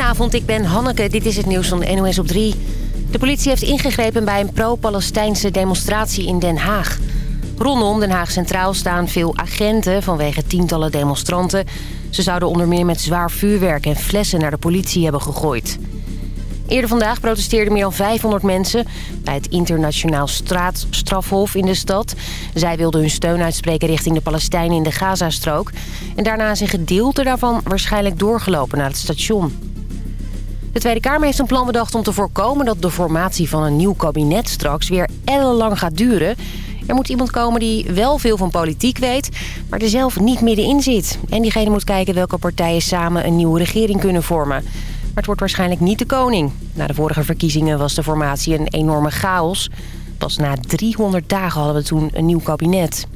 Goedenavond, ik ben Hanneke. Dit is het nieuws van de NOS op 3. De politie heeft ingegrepen bij een pro-Palestijnse demonstratie in Den Haag. Rondom Den Haag Centraal staan veel agenten vanwege tientallen demonstranten. Ze zouden onder meer met zwaar vuurwerk en flessen naar de politie hebben gegooid. Eerder vandaag protesteerden meer dan 500 mensen bij het internationaal straatstrafhof in de stad. Zij wilden hun steun uitspreken richting de Palestijnen in de Gazastrook. En daarna is een gedeelte daarvan waarschijnlijk doorgelopen naar het station. De Tweede Kamer heeft een plan bedacht om te voorkomen dat de formatie van een nieuw kabinet straks weer ellenlang gaat duren. Er moet iemand komen die wel veel van politiek weet, maar er zelf niet middenin zit. En diegene moet kijken welke partijen samen een nieuwe regering kunnen vormen. Maar het wordt waarschijnlijk niet de koning. Na de vorige verkiezingen was de formatie een enorme chaos. Pas na 300 dagen hadden we toen een nieuw kabinet.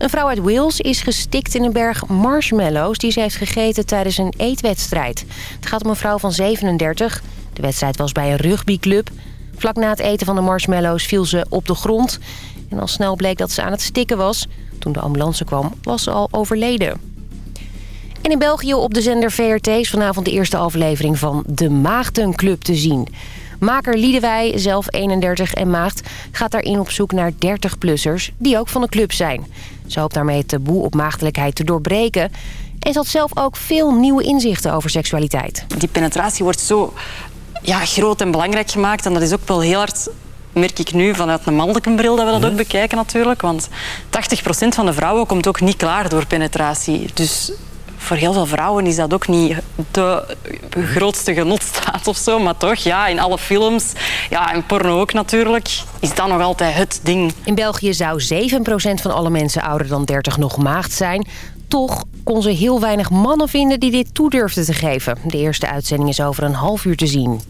Een vrouw uit Wales is gestikt in een berg marshmallows... die ze heeft gegeten tijdens een eetwedstrijd. Het gaat om een vrouw van 37. De wedstrijd was bij een rugbyclub. Vlak na het eten van de marshmallows viel ze op de grond. En al snel bleek dat ze aan het stikken was. Toen de ambulance kwam, was ze al overleden. En in België op de zender VRT is vanavond de eerste aflevering van De Maagdenclub te zien. Maker Liedewij, zelf 31 en maagd, gaat daarin op zoek naar 30-plussers die ook van de club zijn. Ze hoopt daarmee het taboe op maagdelijkheid te doorbreken. En ze had zelf ook veel nieuwe inzichten over seksualiteit. Die penetratie wordt zo ja, groot en belangrijk gemaakt. En dat is ook wel heel hard merk ik nu vanuit een mannelijke bril dat we dat ook bekijken natuurlijk. Want 80% van de vrouwen komt ook niet klaar door penetratie. Dus voor heel veel vrouwen is dat ook niet de grootste genotstaat of zo. Maar toch, ja, in alle films, ja, en porno ook natuurlijk, is dat nog altijd het ding. In België zou 7% van alle mensen ouder dan 30 nog maagd zijn. Toch kon ze heel weinig mannen vinden die dit toe durfden te geven. De eerste uitzending is over een half uur te zien.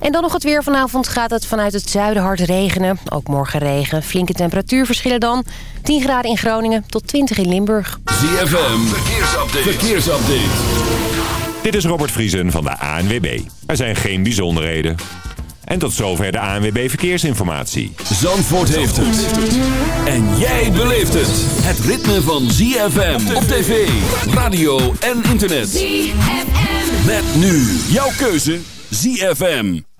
En dan nog het weer. Vanavond gaat het vanuit het zuiden hard regenen. Ook morgen regen. Flinke temperatuurverschillen dan. 10 graden in Groningen tot 20 in Limburg. ZFM, verkeersupdate. verkeersupdate. Dit is Robert Vriesen van de ANWB. Er zijn geen bijzonderheden. En tot zover de ANWB Verkeersinformatie. Zandvoort heeft het. En jij beleeft het. Het ritme van ZFM op tv, radio en internet. ZFM. Met nu jouw keuze ZFM.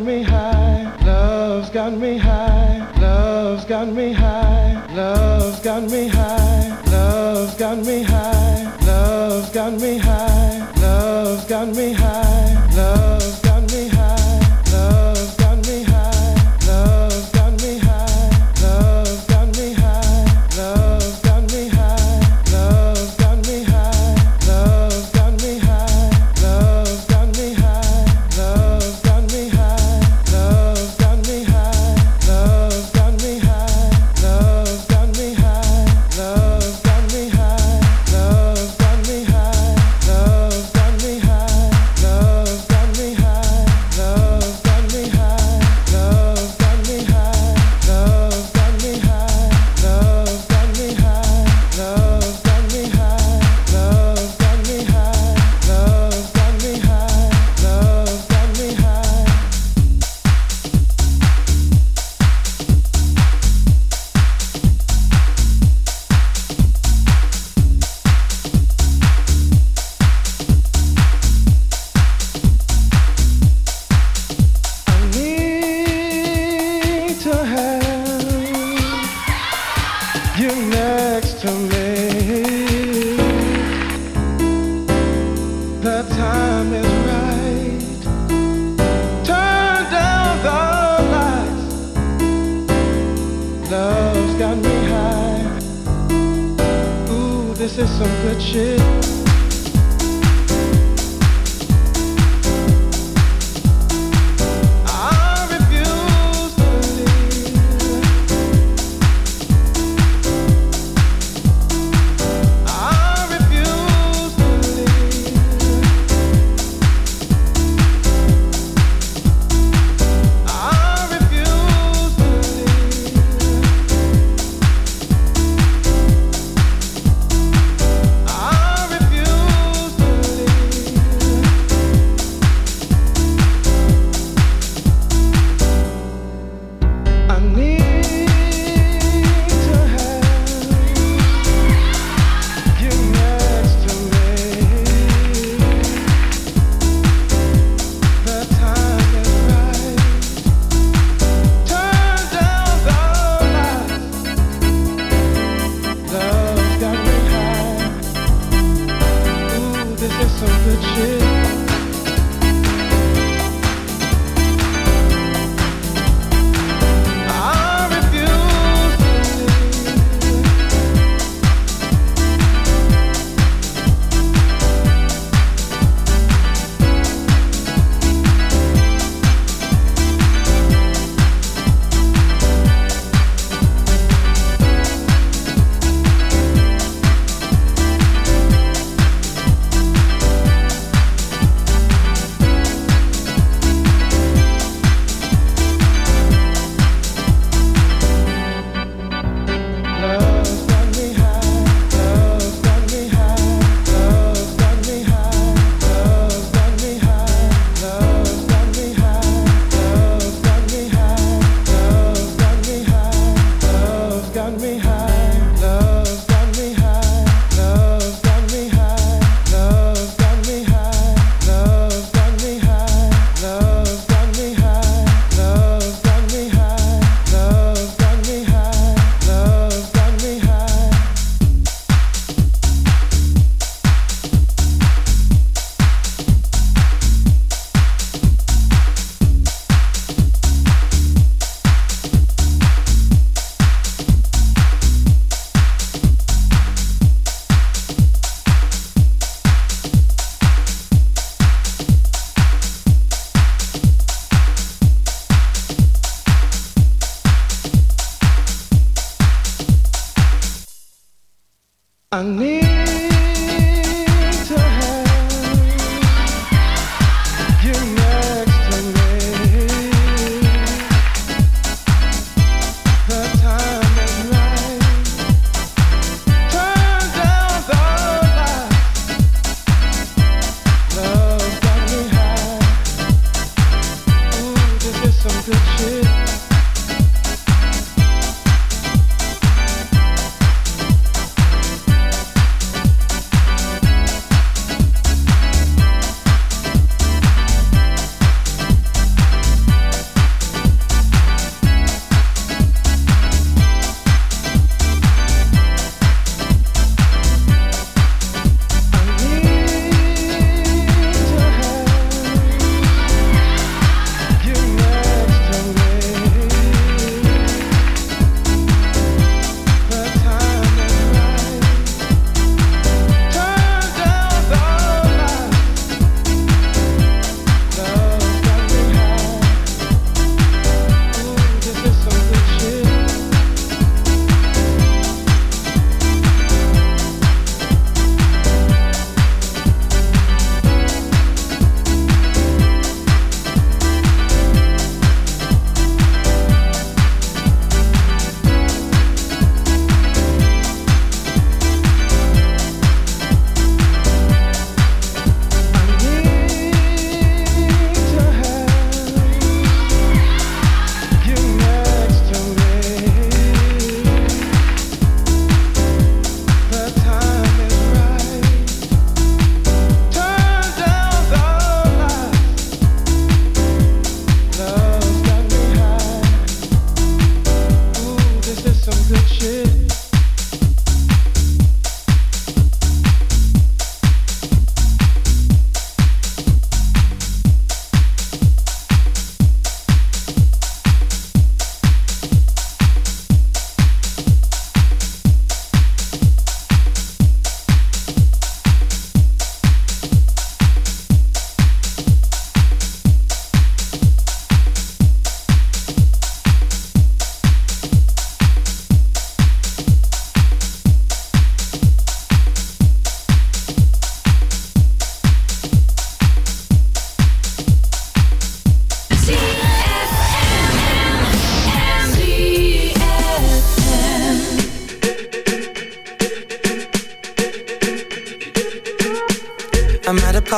me high.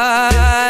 Mm,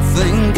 thinking about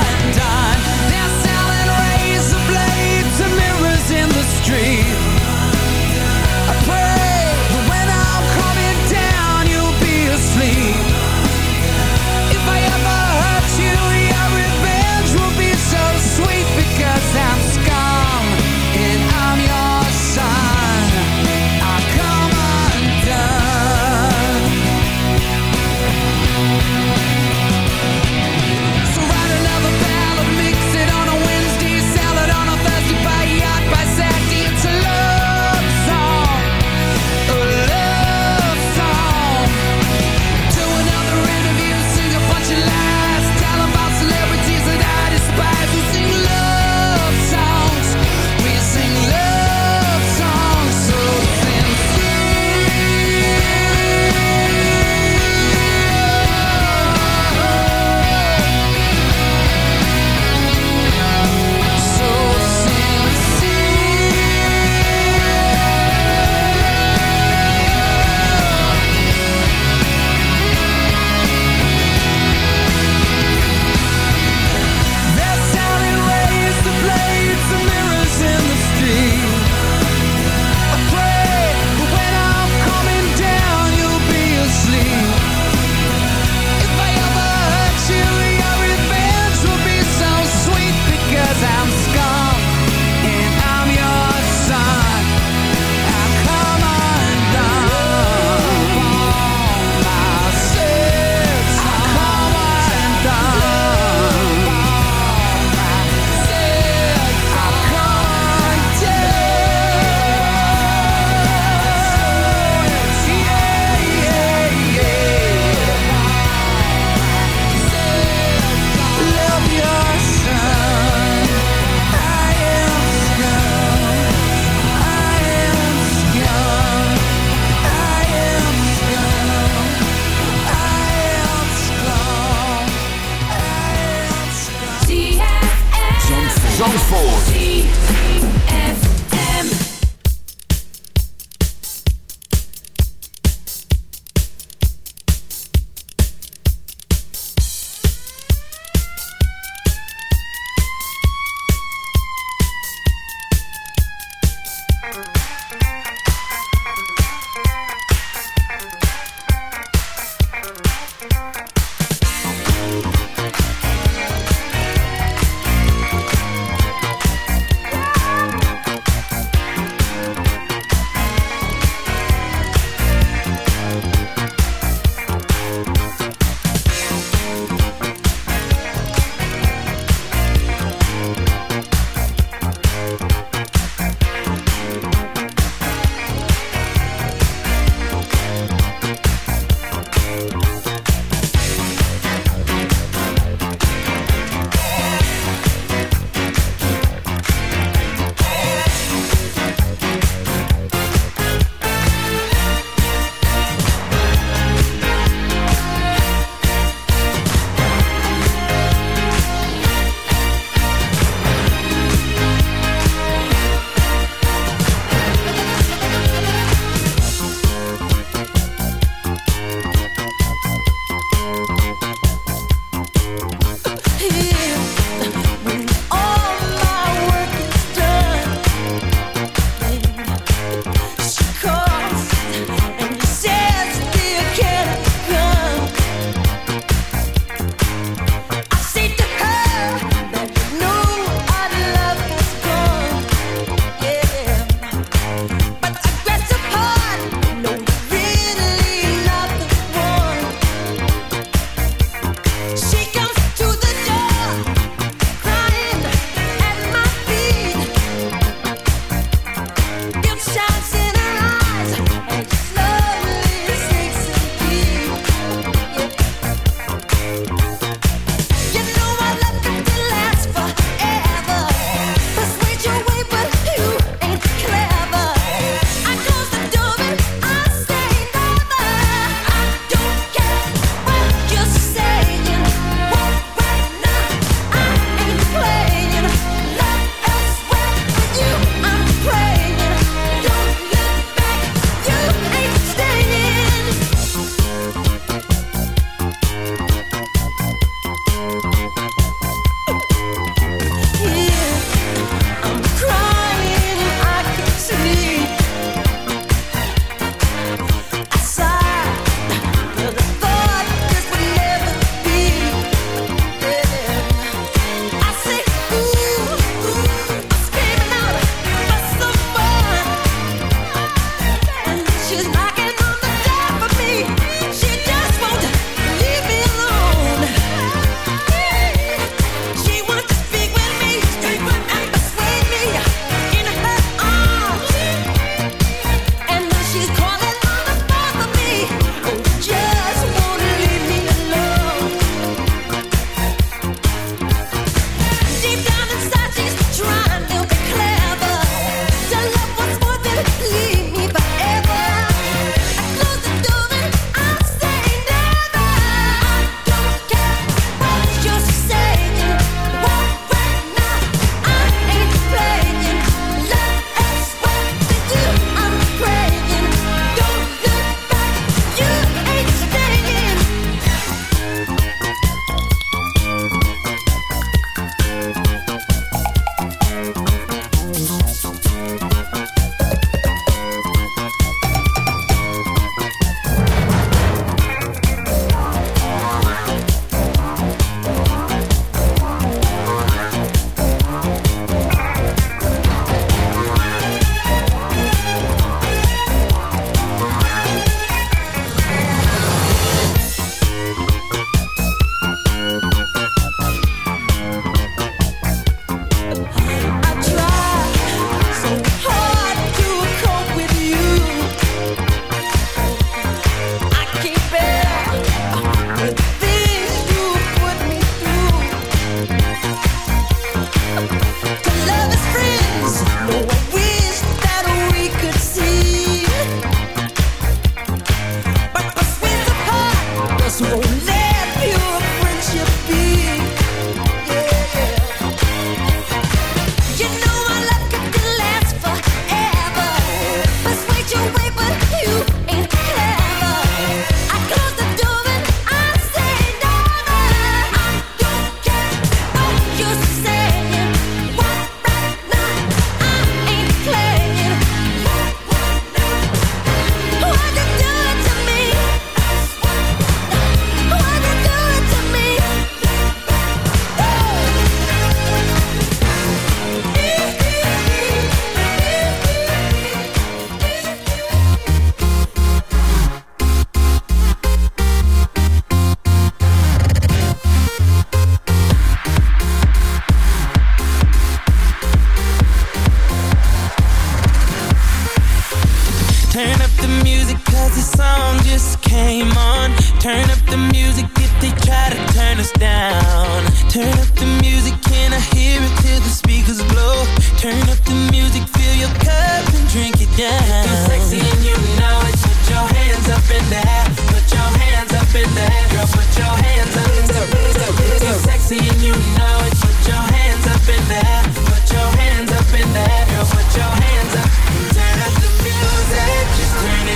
Turn up the music cause the song just came on. Turn up the music if they try to turn us down. Turn up the music, can I hear it till the speakers blow? Turn up the music, fill your cup and drink it down. Feel sexy and you know it, put your hands up in the air. Put your hands up in the air, girl, put your hands up. In the air Feel sexy and you know it, put your hands up in the air. Put your hands up in the air, girl, put your hands up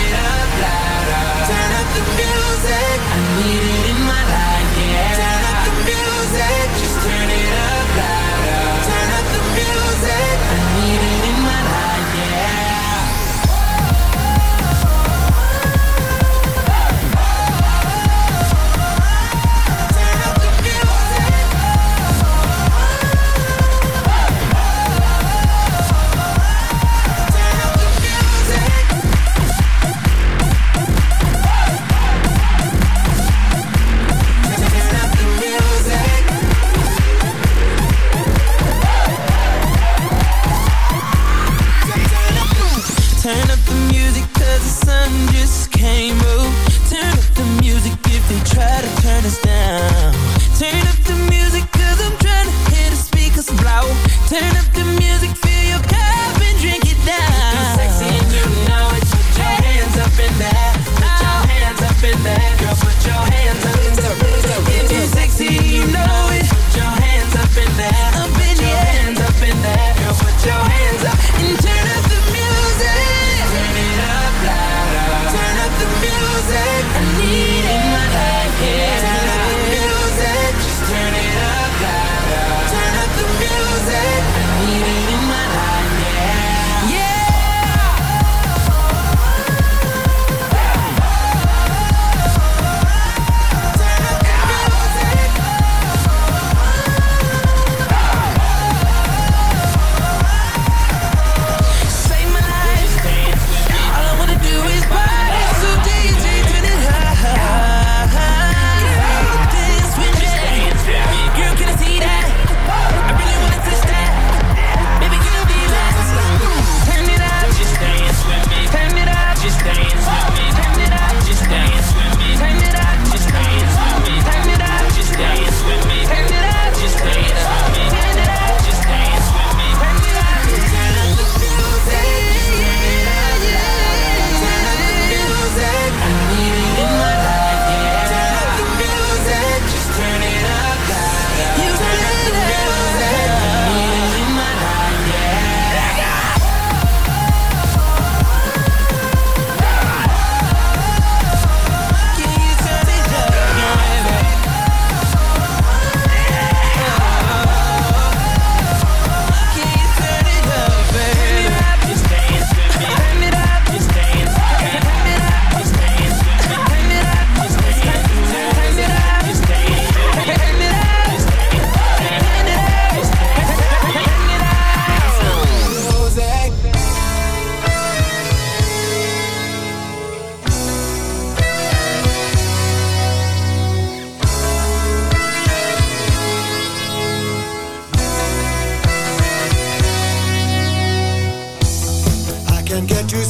yeah. try to turn us down. Turn up the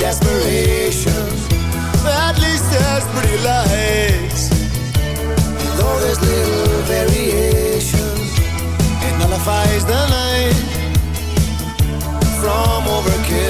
Desperations, At least there's pretty lights. And though there's little variations, It nullifies the night From overkill.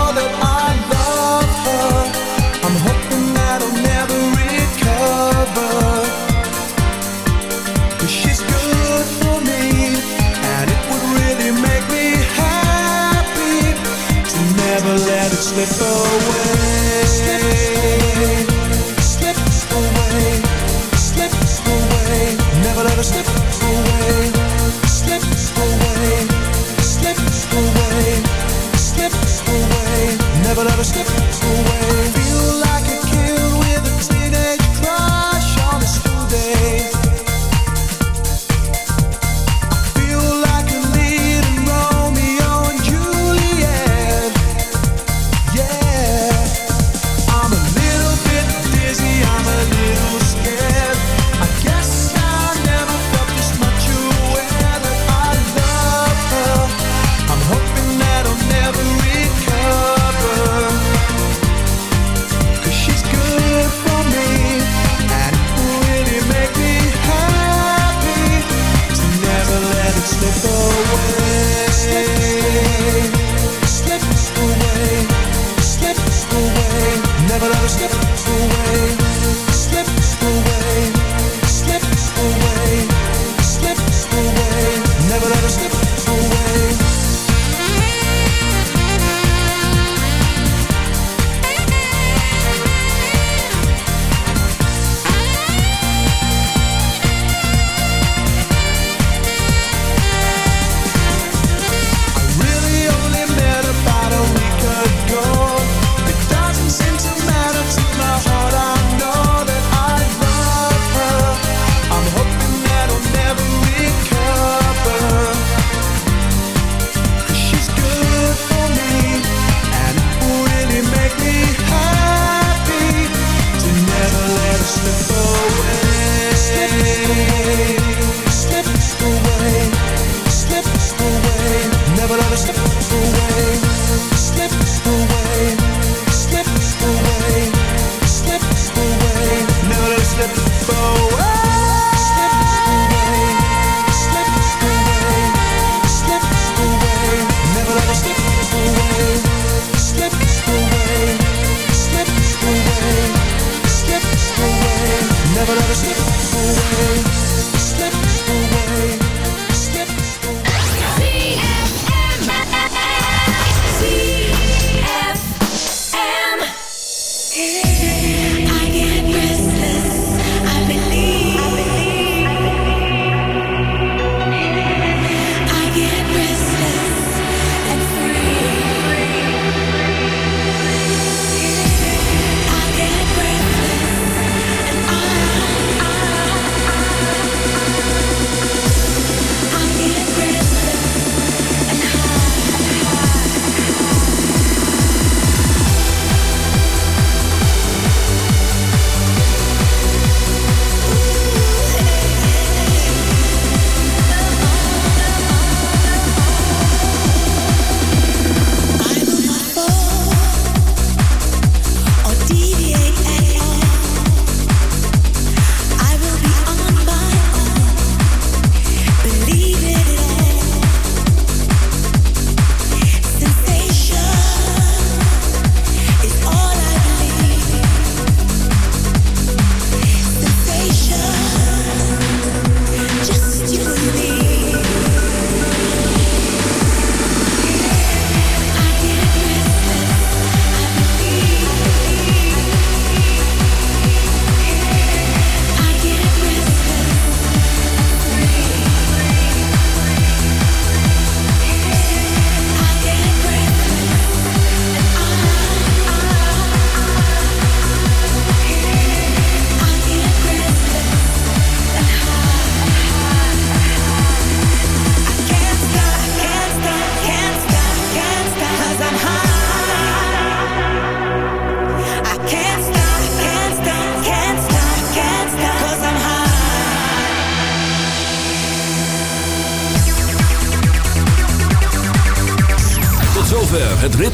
slip away